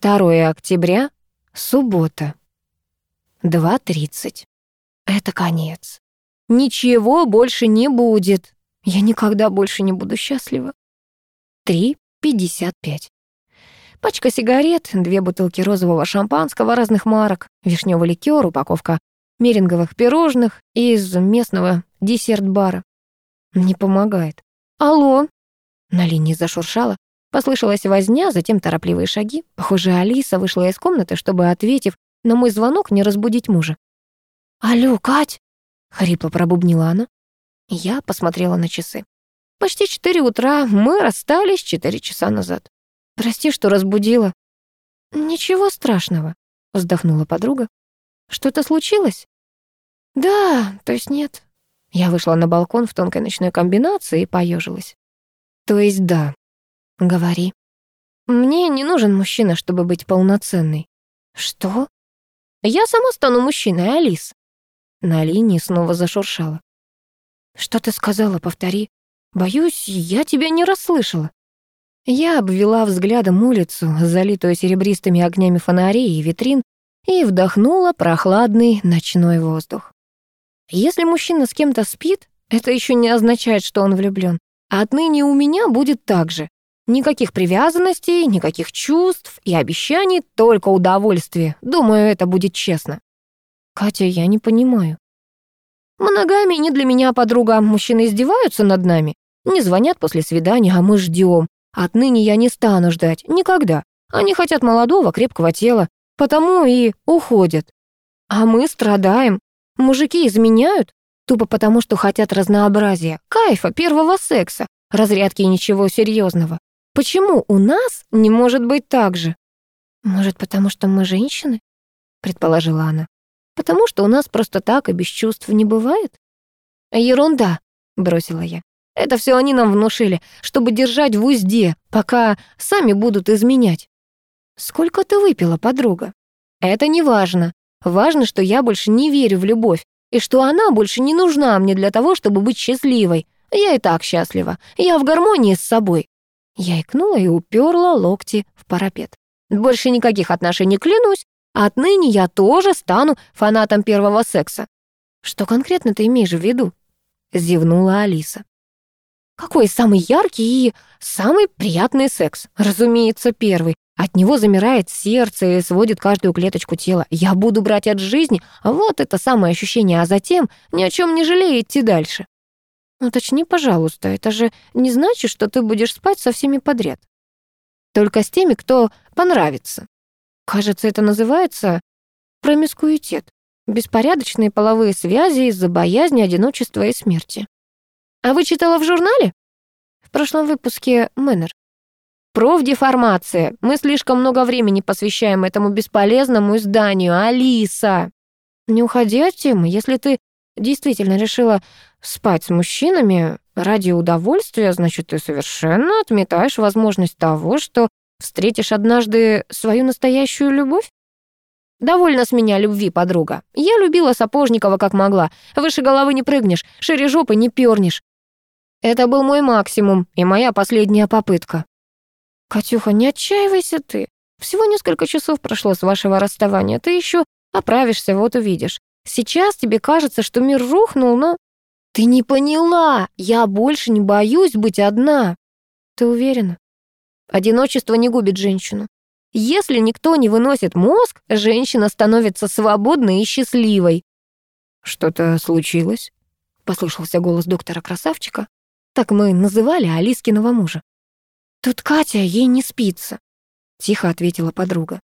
2 октября, суббота. 2.30. Это конец. Ничего больше не будет. Я никогда больше не буду счастлива. 3.55. Пачка сигарет, две бутылки розового шампанского разных марок, вишневый ликер, упаковка меринговых пирожных из местного десерт-бара. Не помогает. «Алло!» На линии зашуршала. Послышалась возня, затем торопливые шаги. Похоже, Алиса вышла из комнаты, чтобы, ответив на мой звонок, не разбудить мужа. «Алло, Кать!» — хрипло пробубнила она. Я посмотрела на часы. Почти четыре утра, мы расстались четыре часа назад. Прости, что разбудила. Ничего страшного, вздохнула подруга. Что-то случилось? Да, то есть нет. Я вышла на балкон в тонкой ночной комбинации и поежилась. То есть да. Говори. Мне не нужен мужчина, чтобы быть полноценной. Что? Я сама стану мужчиной, Алис. На линии снова зашуршала. Что ты сказала, повтори. Боюсь, я тебя не расслышала. Я обвела взглядом улицу, залитую серебристыми огнями фонарей и витрин, и вдохнула прохладный ночной воздух. Если мужчина с кем-то спит, это еще не означает, что он влюблен. А отныне у меня будет так же. Никаких привязанностей, никаких чувств и обещаний, только удовольствие. Думаю, это будет честно. Катя, я не понимаю. Моногамия не для меня, подруга. Мужчины издеваются над нами. Не звонят после свидания, а мы ждем. Отныне я не стану ждать. Никогда. Они хотят молодого, крепкого тела. Потому и уходят. А мы страдаем. Мужики изменяют, тупо потому, что хотят разнообразия, кайфа, первого секса, разрядки и ничего серьезного. Почему у нас не может быть так же? Может, потому что мы женщины? Предположила она. Потому что у нас просто так и без чувств не бывает? Ерунда, бросила я. Это все они нам внушили, чтобы держать в узде, пока сами будут изменять. Сколько ты выпила, подруга? Это не важно. Важно, что я больше не верю в любовь, и что она больше не нужна мне для того, чтобы быть счастливой. Я и так счастлива. Я в гармонии с собой. Я икнула и уперла локти в парапет. Больше никаких отношений, клянусь. Отныне я тоже стану фанатом первого секса. Что конкретно ты имеешь в виду? Зевнула Алиса. Какой самый яркий и самый приятный секс? Разумеется, первый. От него замирает сердце и сводит каждую клеточку тела. Я буду брать от жизни, вот это самое ощущение, а затем ни о чем не жалею идти дальше. Уточни, пожалуйста, это же не значит, что ты будешь спать со всеми подряд. Только с теми, кто понравится. Кажется, это называется промискуитет. Беспорядочные половые связи из-за боязни, одиночества и смерти. А вы читала в журнале? В прошлом выпуске Мэннер. Профдеформация. Мы слишком много времени посвящаем этому бесполезному изданию. Алиса! Не уходи от темы. Если ты действительно решила спать с мужчинами ради удовольствия, значит, ты совершенно отметаешь возможность того, что встретишь однажды свою настоящую любовь. Довольно с меня любви, подруга. Я любила Сапожникова как могла. Выше головы не прыгнешь, шире жопы не пернешь. Это был мой максимум и моя последняя попытка. «Катюха, не отчаивайся ты. Всего несколько часов прошло с вашего расставания. Ты еще оправишься, вот увидишь. Сейчас тебе кажется, что мир рухнул, но...» «Ты не поняла! Я больше не боюсь быть одна!» «Ты уверена?» «Одиночество не губит женщину. Если никто не выносит мозг, женщина становится свободной и счастливой». «Что-то случилось?» — послышался голос доктора-красавчика. Так мы называли Алискиного мужа. «Тут Катя, ей не спится», — тихо ответила подруга.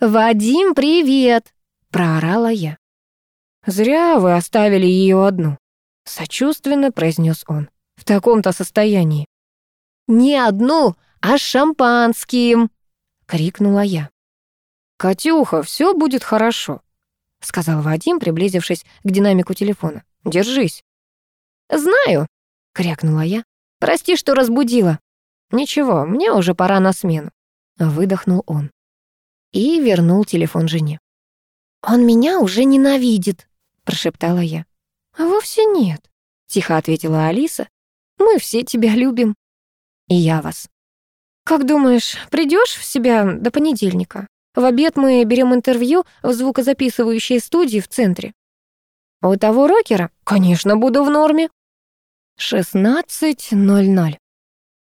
«Вадим, привет!» — проорала я. «Зря вы оставили ее одну», — сочувственно произнес он. «В таком-то состоянии». «Не одну, а с шампанским!» — крикнула я. «Катюха, все будет хорошо», — сказал Вадим, приблизившись к динамику телефона. «Держись». «Знаю», — крякнула я. «Прости, что разбудила». «Ничего, мне уже пора на смену», — выдохнул он. И вернул телефон жене. «Он меня уже ненавидит», — прошептала я. «А вовсе нет», — тихо ответила Алиса. «Мы все тебя любим». «И я вас». «Как думаешь, придешь в себя до понедельника? В обед мы берем интервью в звукозаписывающей студии в центре». «У того рокера?» «Конечно, буду в норме». 16.00.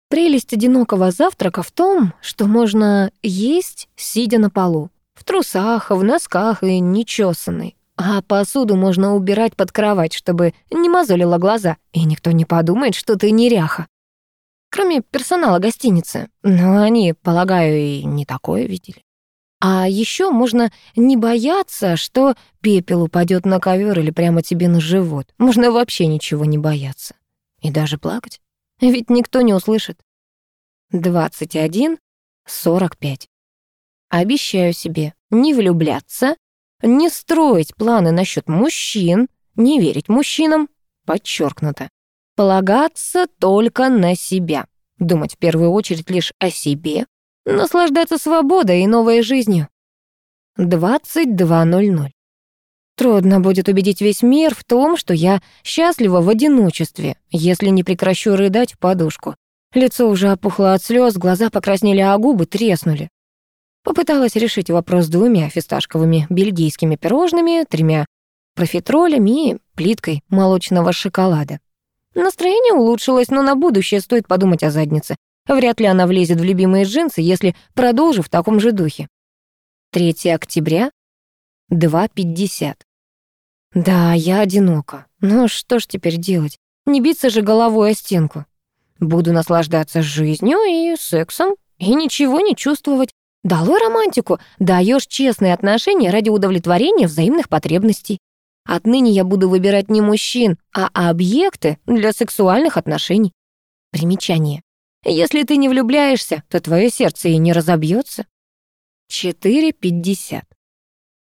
Прелесть одинокого завтрака в том, что можно есть, сидя на полу, в трусах, в носках и нечесанной. А посуду можно убирать под кровать, чтобы не мозолило глаза, и никто не подумает, что ты неряха. Кроме персонала гостиницы. Но они, полагаю, и не такое видели. А еще можно не бояться, что пепел упадет на ковер или прямо тебе на живот. Можно вообще ничего не бояться. И даже плакать. Ведь никто не услышит. 21, 45. Обещаю себе не влюбляться, не строить планы насчет мужчин, не верить мужчинам, подчеркнуто. Полагаться только на себя. Думать в первую очередь лишь о себе. Наслаждаться свободой и новой жизнью. 22.00. Трудно будет убедить весь мир в том, что я счастлива в одиночестве, если не прекращу рыдать в подушку. Лицо уже опухло от слез, глаза покраснели, а губы треснули. Попыталась решить вопрос двумя фисташковыми бельгийскими пирожными, тремя профитролями и плиткой молочного шоколада. Настроение улучшилось, но на будущее стоит подумать о заднице. Вряд ли она влезет в любимые джинсы, если продолжу в таком же духе. 3 октября, 2.50. Да, я одинока. Но что ж теперь делать? Не биться же головой о стенку. Буду наслаждаться жизнью и сексом, и ничего не чувствовать. Долой романтику, даешь честные отношения ради удовлетворения взаимных потребностей. Отныне я буду выбирать не мужчин, а объекты для сексуальных отношений. Примечание. Если ты не влюбляешься, то твое сердце и не разобьется. 4.50.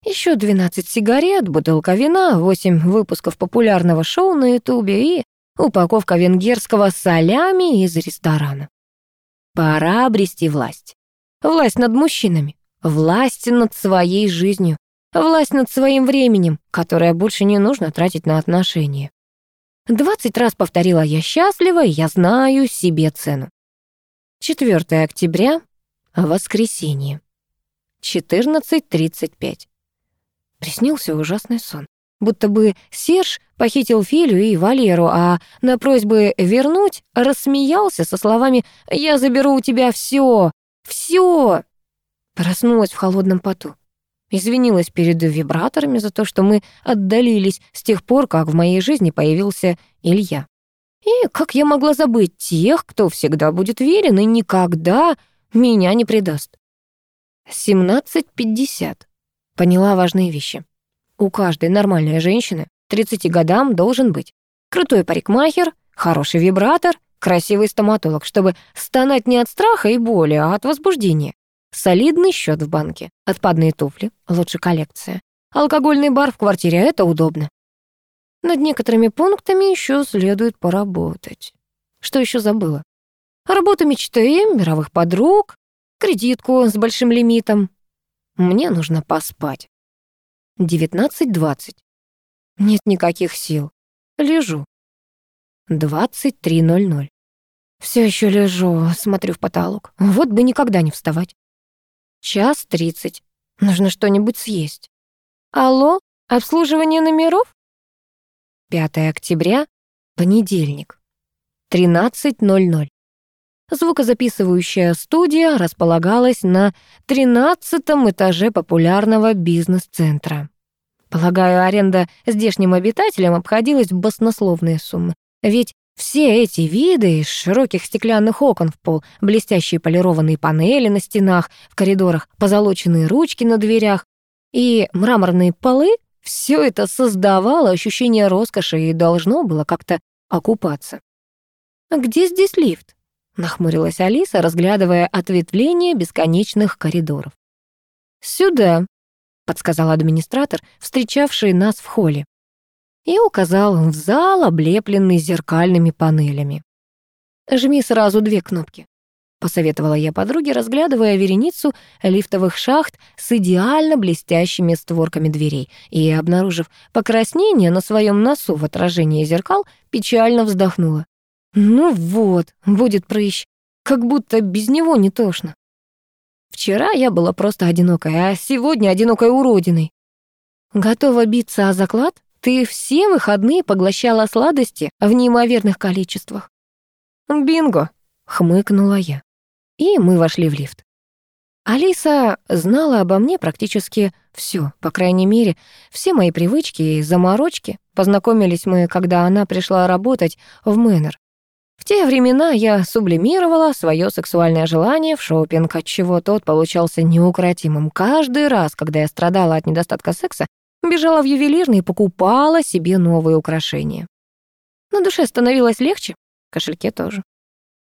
Еще 12 сигарет, бутылка вина, 8 выпусков популярного шоу на ютубе и упаковка венгерского солями из ресторана. Пора обрести власть. Власть над мужчинами, власть над своей жизнью, власть над своим временем, которое больше не нужно тратить на отношения. Двадцать раз повторила «я счастлива, и я знаю себе цену». 4 октября, воскресенье, 14.35. Приснился ужасный сон. Будто бы Серж похитил Филю и Валеру, а на просьбы вернуть рассмеялся со словами «Я заберу у тебя все, все!» Проснулась в холодном поту. Извинилась перед вибраторами за то, что мы отдалились с тех пор, как в моей жизни появился Илья. И как я могла забыть тех, кто всегда будет верен и никогда меня не предаст? 17.50. Поняла важные вещи. У каждой нормальной женщины 30 годам должен быть крутой парикмахер, хороший вибратор, красивый стоматолог, чтобы стонать не от страха и боли, а от возбуждения. Солидный счет в банке, отпадные туфли, лучше коллекция. Алкогольный бар в квартире — это удобно. Над некоторыми пунктами еще следует поработать. Что еще забыла? Работу мечты, мировых подруг, кредитку с большим лимитом, мне нужно поспать. 19.20. Нет никаких сил. Лежу. 23.00. Все еще лежу, смотрю в потолок. Вот бы никогда не вставать. Час тридцать. Нужно что-нибудь съесть. Алло, обслуживание номеров? 5 октября, понедельник. 13.00. Звукозаписывающая студия располагалась на тринадцатом этаже популярного бизнес-центра. Полагаю, аренда здешним обитателям обходилась в баснословные суммы. Ведь все эти виды из широких стеклянных окон в пол, блестящие полированные панели на стенах, в коридорах позолоченные ручки на дверях и мраморные полы — все это создавало ощущение роскоши и должно было как-то окупаться. А где здесь лифт? нахмурилась Алиса, разглядывая ответвление бесконечных коридоров. «Сюда», — подсказал администратор, встречавший нас в холле, и указал в зал, облепленный зеркальными панелями. «Жми сразу две кнопки», — посоветовала я подруге, разглядывая вереницу лифтовых шахт с идеально блестящими створками дверей, и, обнаружив покраснение на своем носу в отражении зеркал, печально вздохнула. Ну вот, будет прыщ. как будто без него не тошно. Вчера я была просто одинокой, а сегодня одинокой уродиной. Готова биться о заклад? Ты все выходные поглощала сладости в неимоверных количествах. «Бинго!» — хмыкнула я. И мы вошли в лифт. Алиса знала обо мне практически все, по крайней мере, все мои привычки и заморочки. Познакомились мы, когда она пришла работать в Мэннер. В те времена я сублимировала свое сексуальное желание в шопинг, отчего тот получался неукротимым. Каждый раз, когда я страдала от недостатка секса, бежала в ювелирный и покупала себе новые украшения. На душе становилось легче, кошельке тоже.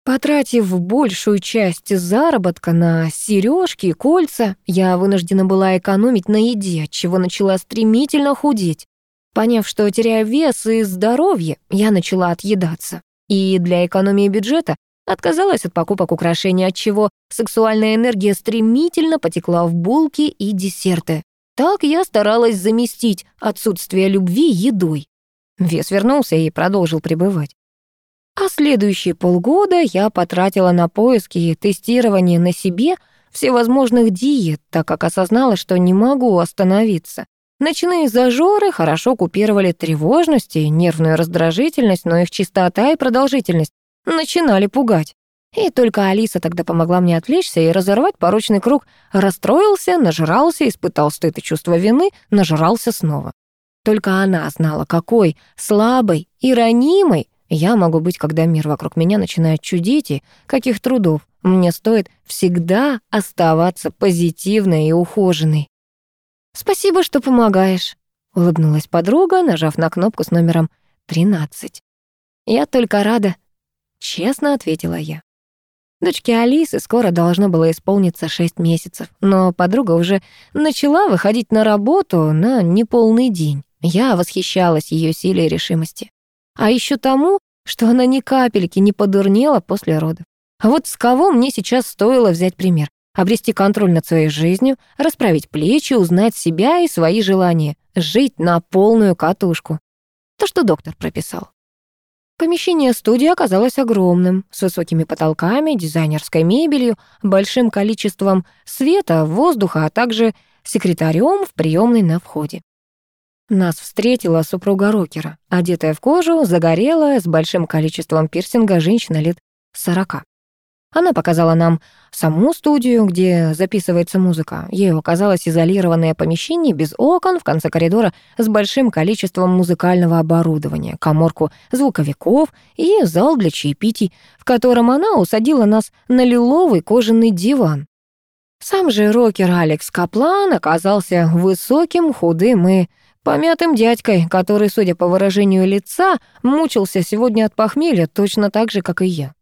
Потратив большую часть заработка на сережки и кольца, я вынуждена была экономить на еде, чего начала стремительно худеть. Поняв, что теряю вес и здоровье, я начала отъедаться. И для экономии бюджета отказалась от покупок украшений, от чего сексуальная энергия стремительно потекла в булки и десерты. Так я старалась заместить отсутствие любви едой. Вес вернулся и продолжил пребывать. А следующие полгода я потратила на поиски и тестирование на себе всевозможных диет, так как осознала, что не могу остановиться. Ночные зажоры хорошо купировали тревожность и нервную раздражительность, но их чистота и продолжительность начинали пугать. И только Алиса тогда помогла мне отвлечься и разорвать порочный круг. Расстроился, нажрался, испытал стыд и чувство вины, нажрался снова. Только она знала, какой слабой и ранимой я могу быть, когда мир вокруг меня начинает чудить, и каких трудов мне стоит всегда оставаться позитивной и ухоженной. «Спасибо, что помогаешь», — улыбнулась подруга, нажав на кнопку с номером 13. «Я только рада», — честно ответила я. Дочке Алисы скоро должно было исполниться шесть месяцев, но подруга уже начала выходить на работу на неполный день. Я восхищалась ее силой и решимости. А еще тому, что она ни капельки не подурнела после родов. А вот с кого мне сейчас стоило взять пример? Обрести контроль над своей жизнью, расправить плечи, узнать себя и свои желания, жить на полную катушку. То, что доктор прописал. Помещение студии оказалось огромным, с высокими потолками, дизайнерской мебелью, большим количеством света, воздуха, а также секретарем в приемной на входе. Нас встретила супруга Рокера, одетая в кожу, загорелая, с большим количеством пирсинга женщина лет сорока. Она показала нам саму студию, где записывается музыка. Ей оказалось изолированное помещение без окон в конце коридора с большим количеством музыкального оборудования, коморку звуковиков и зал для чаепитий, в котором она усадила нас на лиловый кожаный диван. Сам же рокер Алекс Каплан оказался высоким, худым и Помятым дядькой, который, судя по выражению лица, мучился сегодня от похмелья точно так же, как и я.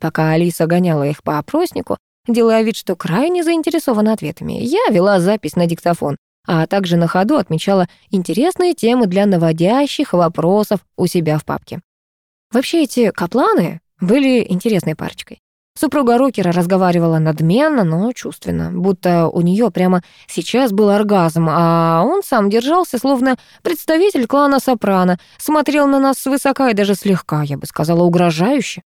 Пока Алиса гоняла их по опроснику, делая вид, что крайне заинтересована ответами, я вела запись на диктофон, а также на ходу отмечала интересные темы для наводящих вопросов у себя в папке. Вообще эти капланы были интересной парочкой. Супруга Рокера разговаривала надменно, но чувственно, будто у нее прямо сейчас был оргазм, а он сам держался, словно представитель клана Сопрано, смотрел на нас свысока и даже слегка, я бы сказала, угрожающе.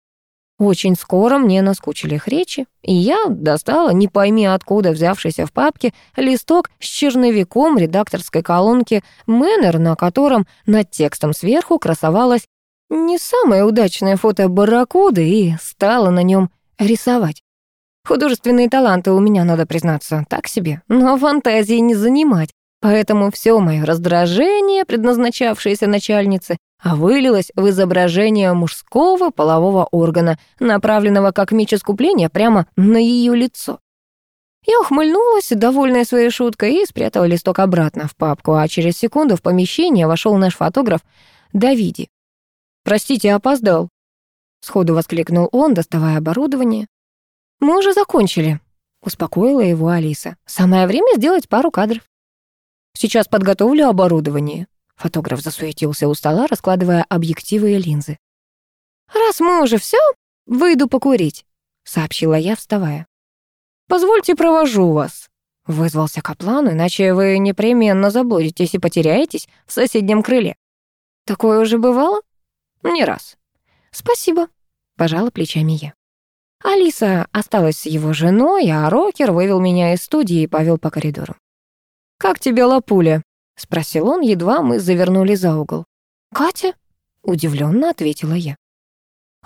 Очень скоро мне наскучили их речи, и я достала, не пойми откуда взявшийся в папке, листок с черновиком редакторской колонки «Мэннер», на котором над текстом сверху красовалось не самое удачное фото барракуды, и стала на нем рисовать. Художественные таланты у меня, надо признаться, так себе, но фантазии не занимать, поэтому все мое раздражение, предназначавшееся начальнице, вылилось в изображение мужского полового органа, направленного как меч искупления прямо на ее лицо. Я ухмыльнулась, довольная своей шуткой, и спрятала листок обратно в папку, а через секунду в помещение вошел наш фотограф Давиди. «Простите, опоздал», Сходу воскликнул он, доставая оборудование. «Мы уже закончили», — успокоила его Алиса. «Самое время сделать пару кадров». «Сейчас подготовлю оборудование». Фотограф засуетился у стола, раскладывая объективы и линзы. «Раз мы уже все, выйду покурить», — сообщила я, вставая. «Позвольте провожу вас», — вызвался Каплан, «иначе вы непременно заблудитесь и потеряетесь в соседнем крыле». «Такое уже бывало?» «Не раз», «Спасибо», — пожала плечами я. Алиса осталась с его женой, а Рокер вывел меня из студии и повел по коридору. «Как тебе лапуля?» — спросил он, едва мы завернули за угол. «Катя?» — удивленно ответила я.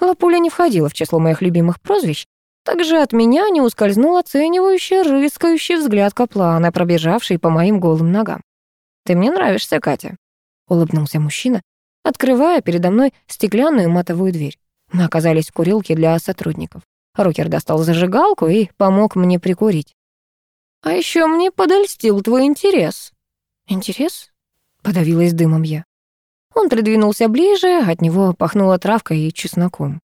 Лапуля не входила в число моих любимых прозвищ. Также от меня не ускользнул оценивающий, рыскающий взгляд Каплана, пробежавший по моим голым ногам. «Ты мне нравишься, Катя», — улыбнулся мужчина, открывая передо мной стеклянную матовую дверь. Мы оказались в курилке для сотрудников. Рокер достал зажигалку и помог мне прикурить. «А еще мне подольстил твой интерес». «Интерес?» — подавилась дымом я. Он придвинулся ближе, от него пахнуло травкой и чесноком.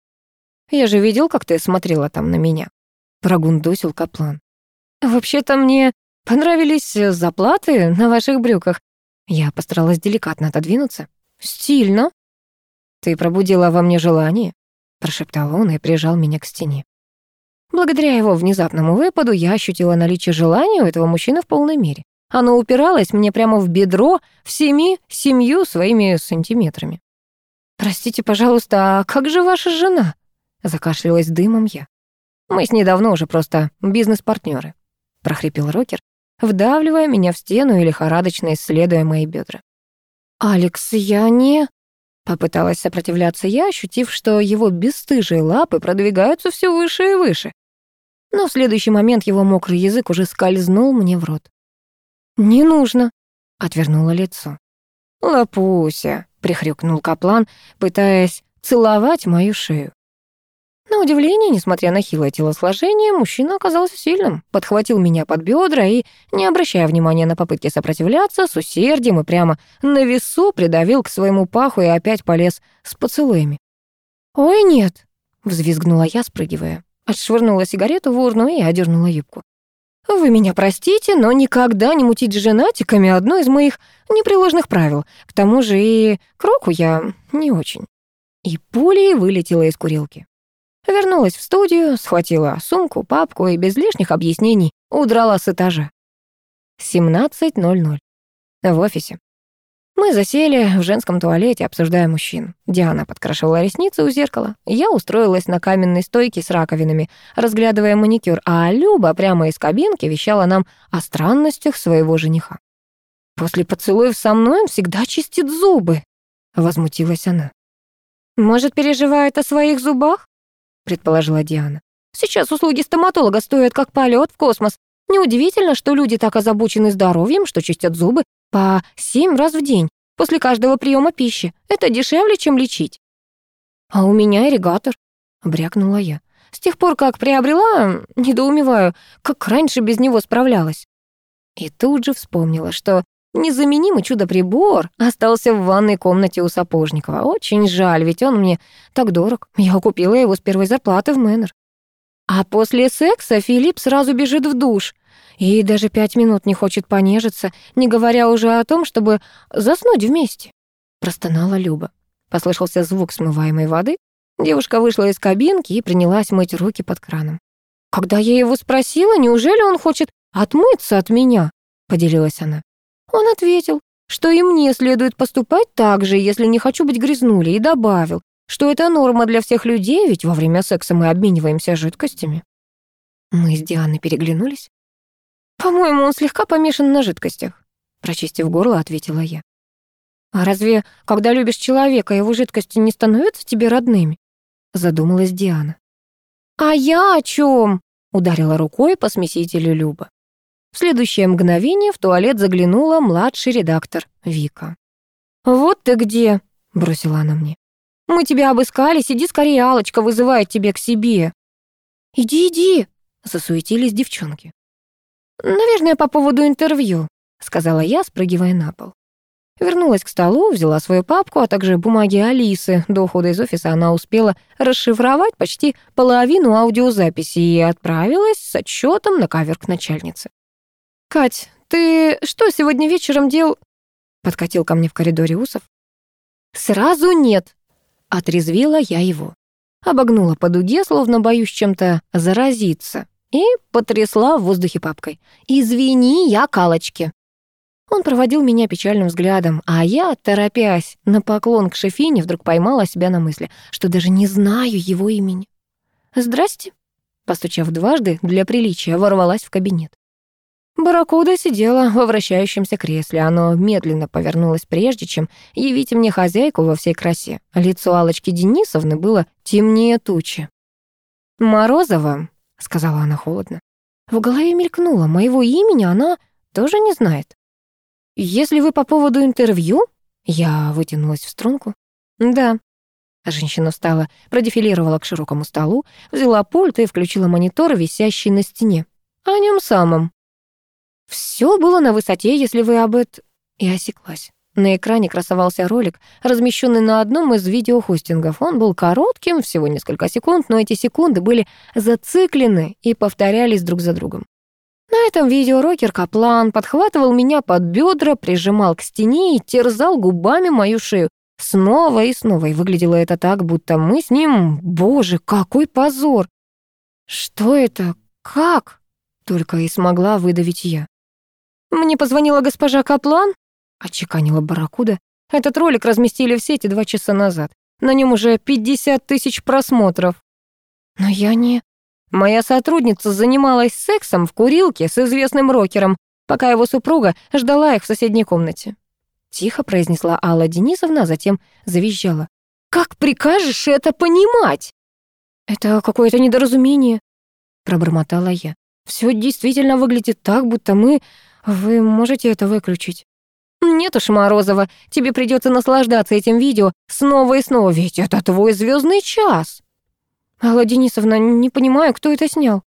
«Я же видел, как ты смотрела там на меня», — прогундосил Каплан. «Вообще-то мне понравились заплаты на ваших брюках. Я постаралась деликатно отодвинуться. Стильно». «Ты пробудила во мне желание», — прошептал он и прижал меня к стене. Благодаря его внезапному выпаду я ощутила наличие желания у этого мужчины в полной мере. Оно упиралось мне прямо в бедро всеми семью своими сантиметрами. «Простите, пожалуйста, а как же ваша жена?» Закашлялась дымом я. «Мы с ней давно уже просто бизнес-партнеры», — прохрипел Рокер, вдавливая меня в стену и лихорадочно исследуя мои бедра. «Алекс, я не...» Попыталась сопротивляться я, ощутив, что его бесстыжие лапы продвигаются все выше и выше. Но в следующий момент его мокрый язык уже скользнул мне в рот. «Не нужно», — отвернула лицо. «Лапуся», — прихрюкнул Каплан, пытаясь целовать мою шею. На удивление, несмотря на хилое телосложение, мужчина оказался сильным, подхватил меня под бедра и, не обращая внимания на попытки сопротивляться, с усердием и прямо на весу придавил к своему паху и опять полез с поцелуями. «Ой, нет!» — взвизгнула я, спрыгивая. Отшвырнула сигарету в урну и одернула юбку. «Вы меня простите, но никогда не мутить с женатиками — одно из моих непреложных правил. К тому же и к року я не очень». И пулей вылетела из курилки. Вернулась в студию, схватила сумку, папку и без лишних объяснений удрала с этажа. 17.00. В офисе. Мы засели в женском туалете, обсуждая мужчин. Диана подкрашивала ресницы у зеркала. Я устроилась на каменной стойке с раковинами, разглядывая маникюр, а Люба прямо из кабинки вещала нам о странностях своего жениха. «После поцелуев со мной он всегда чистит зубы», — возмутилась она. «Может, переживает о своих зубах?» — предположила Диана. «Сейчас услуги стоматолога стоят как полет в космос. Неудивительно, что люди так озабочены здоровьем, что чистят зубы по семь раз в день после каждого приема пищи. Это дешевле, чем лечить». «А у меня ирригатор», — брякнула я. «С тех пор, как приобрела, недоумеваю, как раньше без него справлялась». И тут же вспомнила, что незаменимый чудо-прибор остался в ванной комнате у Сапожникова. Очень жаль, ведь он мне так дорог. Я купила его с первой зарплаты в Мэннер. А после секса Филипп сразу бежит в душ. И даже пять минут не хочет понежиться, не говоря уже о том, чтобы заснуть вместе. Простонала Люба. Послышался звук смываемой воды. Девушка вышла из кабинки и принялась мыть руки под краном. «Когда я его спросила, неужели он хочет отмыться от меня?» — поделилась она. Он ответил, что и мне следует поступать так же, если не хочу быть грязнулей, и добавил, что это норма для всех людей, ведь во время секса мы обмениваемся жидкостями. Мы с Дианой переглянулись. «По-моему, он слегка помешан на жидкостях», — прочистив горло, ответила я. «А разве, когда любишь человека, его жидкости не становятся тебе родными?» — задумалась Диана. «А я о чем? ударила рукой по смесителю Люба. В следующее мгновение в туалет заглянула младший редактор Вика. «Вот ты где!» — бросила она мне. «Мы тебя обыскали, сиди скорее, Алочка вызывает тебя к себе». «Иди, иди!» — засуетились девчонки. «Наверное, по поводу интервью», — сказала я, спрыгивая на пол. Вернулась к столу, взяла свою папку, а также бумаги Алисы. До ухода из офиса она успела расшифровать почти половину аудиозаписи и отправилась с отчетом на кавер к начальнице. «Кать, ты что сегодня вечером дел...» Подкатил ко мне в коридоре Усов. «Сразу нет!» Отрезвила я его. Обогнула по дуге, словно боюсь чем-то заразиться и потрясла в воздухе папкой. «Извини, я калочки». Он проводил меня печальным взглядом, а я, торопясь на поклон к шефине, вдруг поймала себя на мысли, что даже не знаю его имени. «Здрасте», Постучав дважды, для приличия, ворвалась в кабинет. Барракуда сидела во вращающемся кресле. Оно медленно повернулось, прежде чем явить мне хозяйку во всей красе. Лицо Алочки Денисовны было темнее тучи. «Морозова», — сказала она холодно. В голове мелькнуло, моего имени она тоже не знает. «Если вы по поводу интервью...» Я вытянулась в струнку. «Да». Женщина встала, продефилировала к широкому столу, взяла пульт и включила монитор, висящий на стене. «О нем самом». Все было на высоте, если вы об этом...» И осеклась. На экране красовался ролик, размещенный на одном из видеохостингов. Он был коротким, всего несколько секунд, но эти секунды были зациклены и повторялись друг за другом. На этом видео рокер Каплан подхватывал меня под бедра, прижимал к стене и терзал губами мою шею. Снова и снова, и выглядело это так, будто мы с ним... Боже, какой позор! Что это? Как? Только и смогла выдавить я. Мне позвонила госпожа Каплан, отчеканила Барракуда. Этот ролик разместили в сети два часа назад. На нем уже 50 тысяч просмотров. Но я не... Моя сотрудница занималась сексом в курилке с известным рокером, пока его супруга ждала их в соседней комнате. Тихо произнесла Алла Денисовна, а затем завизжала. «Как прикажешь это понимать?» «Это какое-то недоразумение», — пробормотала я. «Всё действительно выглядит так, будто мы... Вы можете это выключить?» «Нет уж, Морозова, тебе придется наслаждаться этим видео снова и снова, ведь это твой звездный час». «Алла Денисовна, не понимаю, кто это снял?»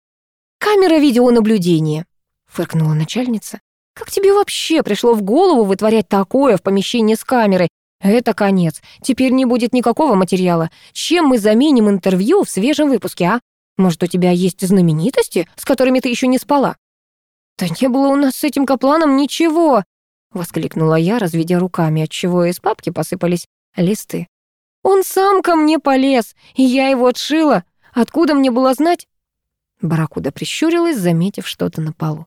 «Камера видеонаблюдения», — фыркнула начальница. «Как тебе вообще пришло в голову вытворять такое в помещении с камерой? Это конец. Теперь не будет никакого материала. Чем мы заменим интервью в свежем выпуске, а? Может, у тебя есть знаменитости, с которыми ты еще не спала?» «Да не было у нас с этим Капланом ничего!» — воскликнула я, разведя руками, отчего из папки посыпались листы. «Он сам ко мне полез, и я его отшила. Откуда мне было знать?» Баракуда прищурилась, заметив что-то на полу.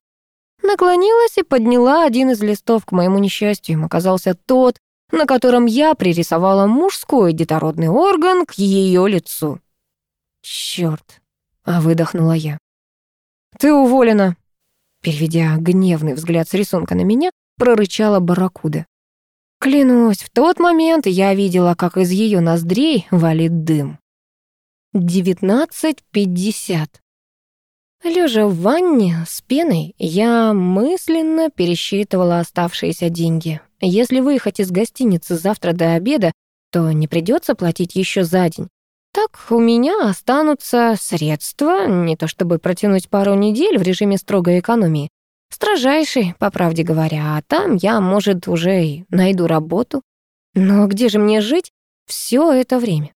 Наклонилась и подняла один из листов к моему несчастью. Им оказался тот, на котором я пририсовала мужской детородный орган к ее лицу. «Чёрт!» — выдохнула я. «Ты уволена!» Переведя гневный взгляд с рисунка на меня, прорычала барракуда. Клянусь, в тот момент я видела, как из ее ноздрей валит дым. 19.50. Лежа в ванне с пеной, я мысленно пересчитывала оставшиеся деньги. Если выехать из гостиницы завтра до обеда, то не придется платить еще за день. Так у меня останутся средства, не то чтобы протянуть пару недель в режиме строгой экономии, Строжайший, по правде говоря, а там я, может, уже и найду работу. Но где же мне жить все это время?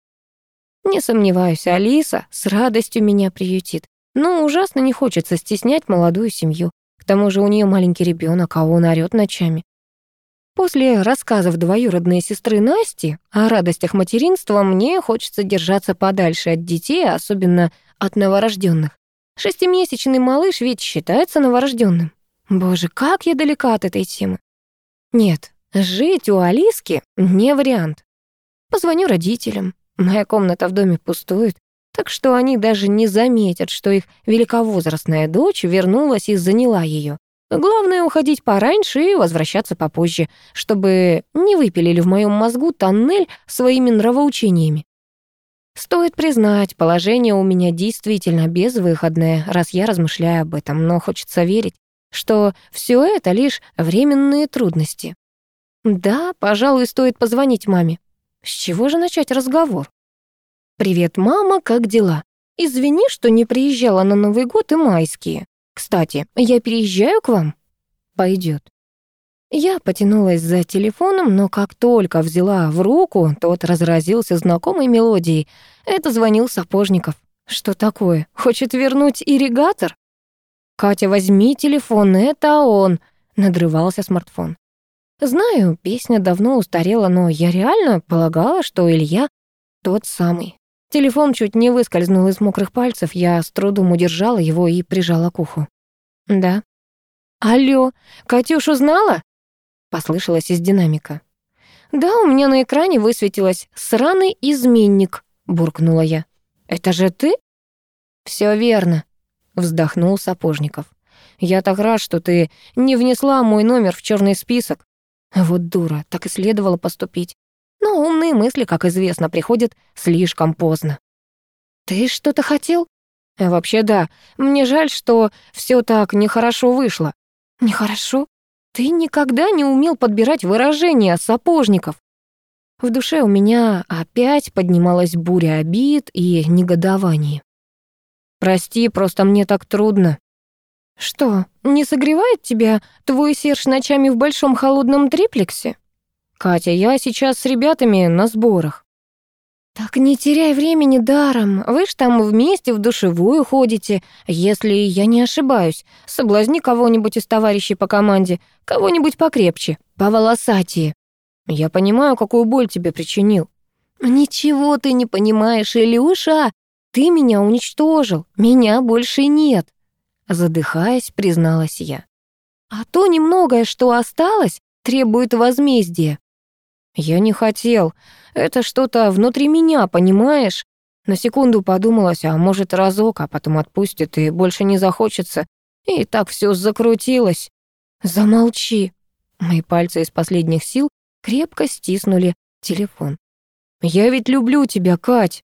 Не сомневаюсь, Алиса с радостью меня приютит. Но ужасно не хочется стеснять молодую семью. К тому же у нее маленький ребенок, а он орёт ночами. После рассказов двоюродной сестры Насти о радостях материнства мне хочется держаться подальше от детей, особенно от новорожденных. Шестимесячный малыш ведь считается новорожденным. Боже, как я далека от этой темы. Нет, жить у Алиски не вариант. Позвоню родителям. Моя комната в доме пустует, так что они даже не заметят, что их великовозрастная дочь вернулась и заняла ее. Главное — уходить пораньше и возвращаться попозже, чтобы не выпилили в моем мозгу тоннель своими нравоучениями. Стоит признать, положение у меня действительно безвыходное, раз я размышляю об этом, но хочется верить, что все это лишь временные трудности. Да, пожалуй, стоит позвонить маме. С чего же начать разговор? «Привет, мама, как дела? Извини, что не приезжала на Новый год и майские. Кстати, я переезжаю к вам?» «Пойдет». Я потянулась за телефоном, но как только взяла в руку, тот разразился знакомой мелодией. Это звонил Сапожников. Что такое? Хочет вернуть ирригатор? «Катя, возьми телефон, это он!» — надрывался смартфон. Знаю, песня давно устарела, но я реально полагала, что Илья тот самый. Телефон чуть не выскользнул из мокрых пальцев, я с трудом удержала его и прижала к уху. «Да». «Алло, Катюш узнала?» — послышалось из динамика. «Да, у меня на экране высветилось «Сраный изменник», — буркнула я. «Это же ты?» «Всё верно», вздохнул Сапожников. «Я так рад, что ты не внесла мой номер в черный список». Вот дура, так и следовало поступить. Но умные мысли, как известно, приходят слишком поздно. «Ты что-то хотел?» «Вообще да. Мне жаль, что все так нехорошо вышло». «Нехорошо? Ты никогда не умел подбирать выражения сапожников». В душе у меня опять поднималась буря обид и негодований. «Прости, просто мне так трудно». «Что, не согревает тебя твой Серж ночами в большом холодном триплексе?» «Катя, я сейчас с ребятами на сборах». «Так не теряй времени даром. Вы ж там вместе в душевую ходите. Если я не ошибаюсь, соблазни кого-нибудь из товарищей по команде, кого-нибудь покрепче, поволосатее. Я понимаю, какую боль тебе причинил». «Ничего ты не понимаешь, Илюша. Ты меня уничтожил. Меня больше нет», — задыхаясь, призналась я. «А то немногое, что осталось, требует возмездия. Я не хотел. Это что-то внутри меня, понимаешь? На секунду подумалось, а может разок, а потом отпустит и больше не захочется. И так все закрутилось. Замолчи. Мои пальцы из последних сил крепко стиснули телефон. Я ведь люблю тебя, Кать.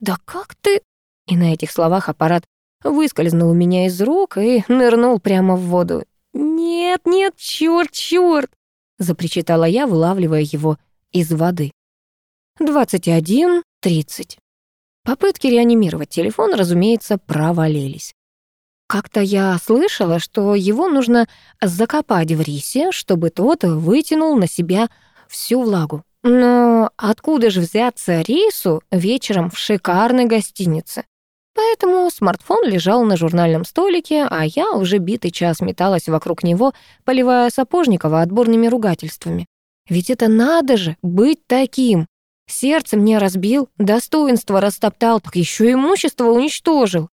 Да как ты? И на этих словах аппарат выскользнул у меня из рук и нырнул прямо в воду. «Нет, нет, чёрт, чёрт!» — запричитала я, вылавливая его из воды. 21.30. Попытки реанимировать телефон, разумеется, провалились. Как-то я слышала, что его нужно закопать в рисе, чтобы тот вытянул на себя всю влагу. Но откуда же взяться рису вечером в шикарной гостинице? Поэтому смартфон лежал на журнальном столике, а я уже битый час металась вокруг него, поливая Сапожникова отборными ругательствами. Ведь это надо же быть таким. Сердце мне разбил, достоинство растоптал, так еще имущество уничтожил.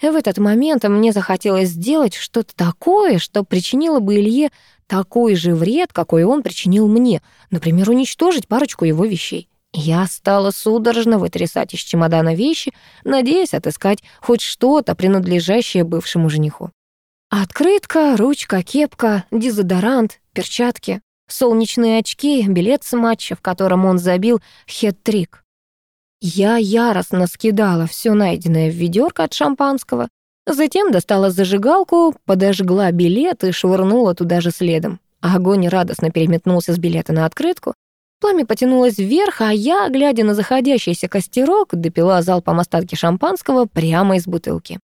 В этот момент мне захотелось сделать что-то такое, что причинило бы Илье такой же вред, какой он причинил мне, например, уничтожить парочку его вещей. Я стала судорожно вытрясать из чемодана вещи, надеясь отыскать хоть что-то, принадлежащее бывшему жениху. Открытка, ручка, кепка, дезодорант, перчатки солнечные очки, билет с матча, в котором он забил хет-трик. Я яростно скидала все найденное в ведерко от шампанского, затем достала зажигалку, подожгла билет и швырнула туда же следом. Огонь радостно переметнулся с билета на открытку. Пламя потянулось вверх, а я, глядя на заходящийся костерок, допила залпом остатки шампанского прямо из бутылки.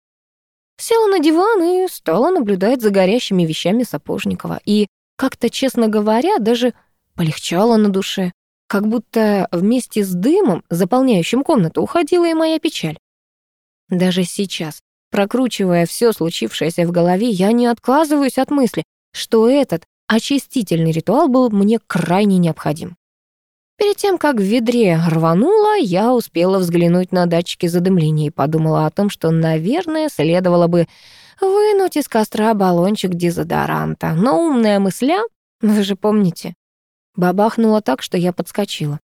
Села на диван и стала наблюдать за горящими вещами Сапожникова. И как-то, честно говоря, даже полегчало на душе. Как будто вместе с дымом, заполняющим комнату, уходила и моя печаль. Даже сейчас, прокручивая все случившееся в голове, я не отказываюсь от мысли, что этот очистительный ритуал был мне крайне необходим. Перед тем, как в ведре рвануло, я успела взглянуть на датчики задымления и подумала о том, что, наверное, следовало бы вынуть из костра баллончик дезодоранта. Но умная мысля, вы же помните, бабахнула так, что я подскочила.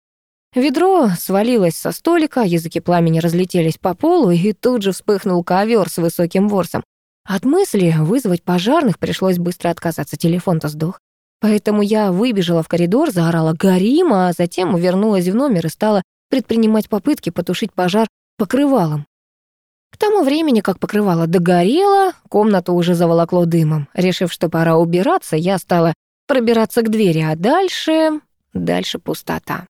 Ведро свалилось со столика, языки пламени разлетелись по полу, и тут же вспыхнул ковер с высоким ворсом. От мысли вызвать пожарных пришлось быстро отказаться, телефон-то сдох. Поэтому я выбежала в коридор, заорала «Горим!», а затем вернулась в номер и стала предпринимать попытки потушить пожар покрывалом. К тому времени, как покрывало догорело, комнату уже заволокло дымом. Решив, что пора убираться, я стала пробираться к двери, а дальше... Дальше пустота.